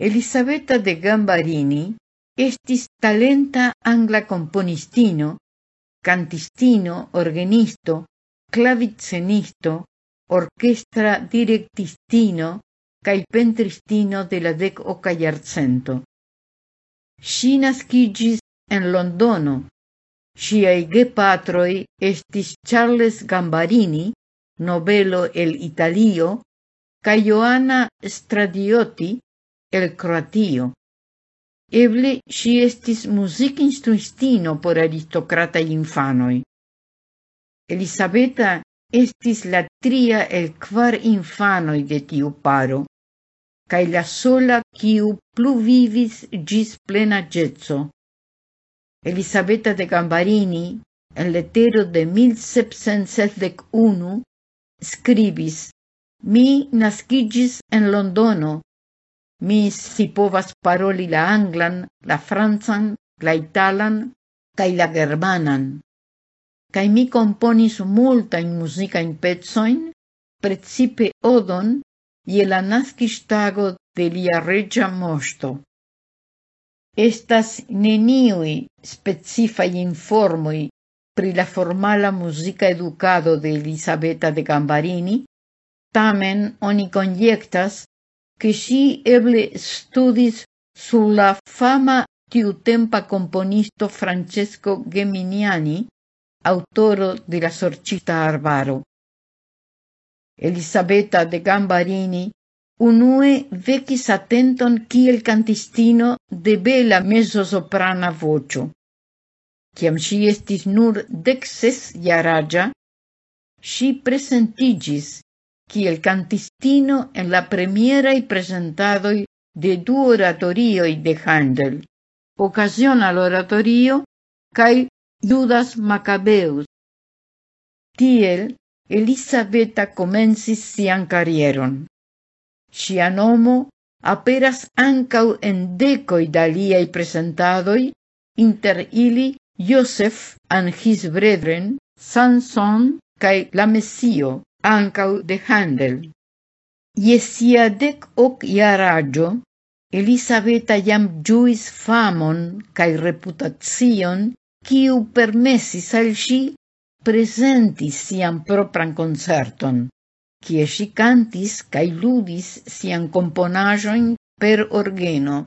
Elisabetta de Gambarini estis talenta angla componistino, cantistino, organisto, clavicenisto, orchestra directistino, cae pentristino de la dec oca en Londono. Siai gepatroi estis Charles Gambarini, novelo el Italio, ca Joanna Stradiotti, el Croatio. Eble si estis muzikinstruistino por aristocrata infanoi. Elisabeta estis la tria el kvar infanoi de tiu paro, cae la sola quiu plu vivis gis plena getso. Elisabeta de Gambarini, en letero de 1771, scribis Mi nascigis en Londono, Mi si povas paroli la anglan, la francan, la italan, cae la germanan. Cae mi componis musica in pezzoin, precipe odon, ie la nascistago de lia regia mosto. Estas neniui specifai informoi pri la formala musica educado de Elisabetta de Gambarini, tamen oni conjectas che si eble studis sur la fama tiutempa componisto Francesco Geminiani, autoro de la sorcita arbaro. Elisabetta de Gambarini unue vecis atenton kiel cantistino de bela mezzosoprana vocio. Ciam si estis nur dexes iaragia, si presentigis el cantistino en la premiera y presentadoi de du oratorioi de Handel, ocasión al oratorio cae Judas Macabeus. Tiel, Elisabetta comencis sian carrieron. Sia nomo aperas ancau en decoi daliai presentadoi, inter ili Joseph and his brethren, Sanson cae la ancau de Handel. Iesia dec hoc iaragio, Elisabeta jam juis famon cae reputazion, kiu permessis al si presentis sian propran concerton, kie si cantis cae ludis sian componajoin per orgeno.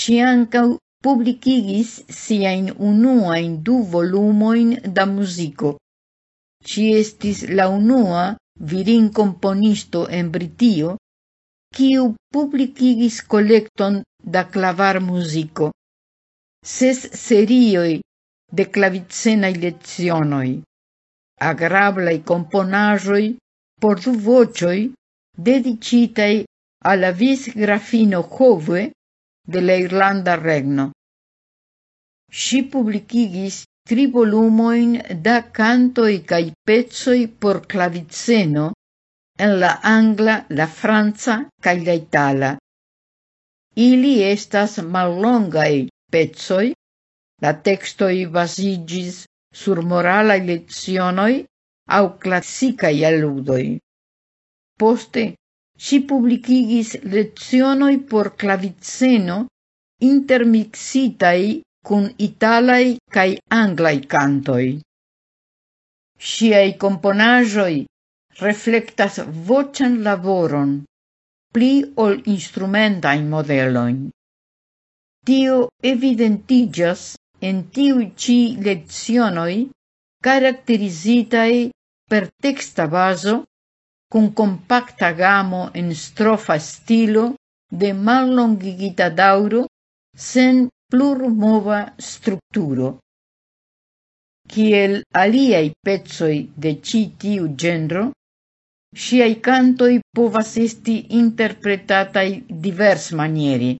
Si ancau publicigis siajn unuain du volumoin da musico ci estis la unua virin componisto en Britio, quiu publicigis collecton da musico Ses serioi de clavicenai lezionoi, agrablai componajoi por du vocioi dedicitai al vis grafino Hove de la Irlanda Regno. Si publicigis tri volumoin da cantoi cae pezoi por claviceno en la angla, la franca cae la itala. Ili estas mallongaj pezoi, la textoi basigis sur moralaj lecionoj au klasikaj aludoi. Poste si publicigis lezionoi por claviceno intermixitai cun italai cae anglai cantoi. Siei componajoi reflectas voĉan laboron pli ol instrumentai modeloin. Tio evidentigas en tiuj ci lezionoi caracterizitai per texta baso cun compacta gamo en strofa stilo de mallongigita dauro sen plurmova strukturo. Kiel aliaj pecoj de ĉi tiu genro, ŝiaj cantoi povas esti interpretataj diversmaniere.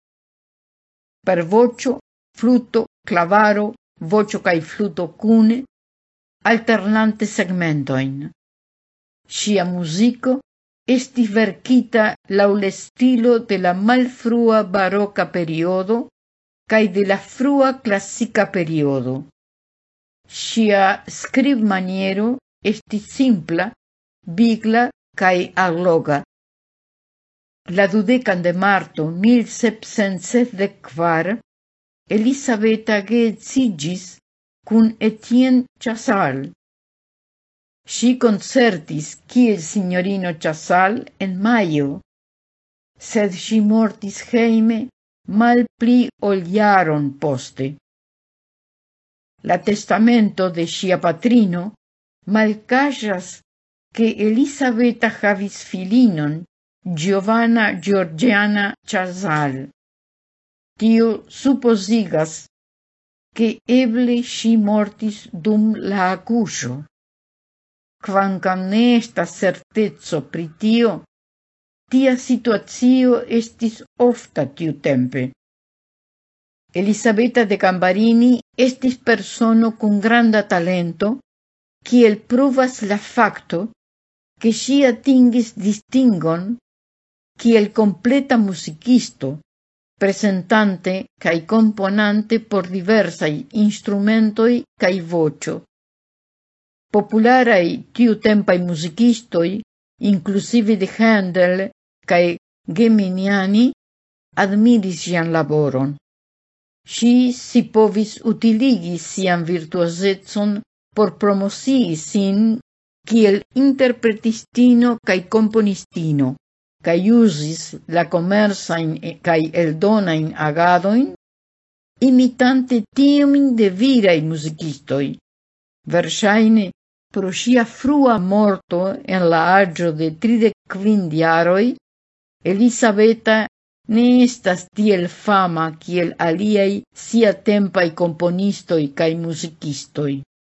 Per vocio, fluto, clavaro, vocio kaj fluto cune, alternante segmentoin. Ŝia musico estis verkita laŭ la stilo de la malfrua baroka periodo cae de la frua classica periodo. Sia scrib maniero esti simpla, vigla cae alloga. La dudecan de marto 1774 Elisabetta geetzigis cun Etienne Chasal. Si concertis kiel signorino Chasal en maio, sed si mortis heime malpli ol jaron poste. La testamento de ŝia patrino malkaŝas, que Elizabeta havis filinon Giovanna Georgiana Chazal. Tio supozigas, que eble ŝi mortis dum la akuŝo. Kvankam ne estas certeco pri tio, tia situatio estis ofta tiu tempe. Elisabetta de Cambarini estis persono con granda talento, kiel pruvas la facto che si atingis distingon kiel completa musicisto, presentante cae componante por diversai instrumentoi cae vocio. Popularai tiu tempai musicistoi, inclusive de Handel cae Geminiani admiris ĝian laboron. Si si povis utiligi sian virtuosetson por promosii sin kiel interpretistino cae componistino, cae usis la comersain cae eldonain agadoin, imitante tiumin de virai musicistoi. Versaine, pro sia frua morto en la agio de tridec quindiaroi, Elisabetta ne estas tiel fama kiel aliaj sia tempaj komponistoj kaj muzikistoj.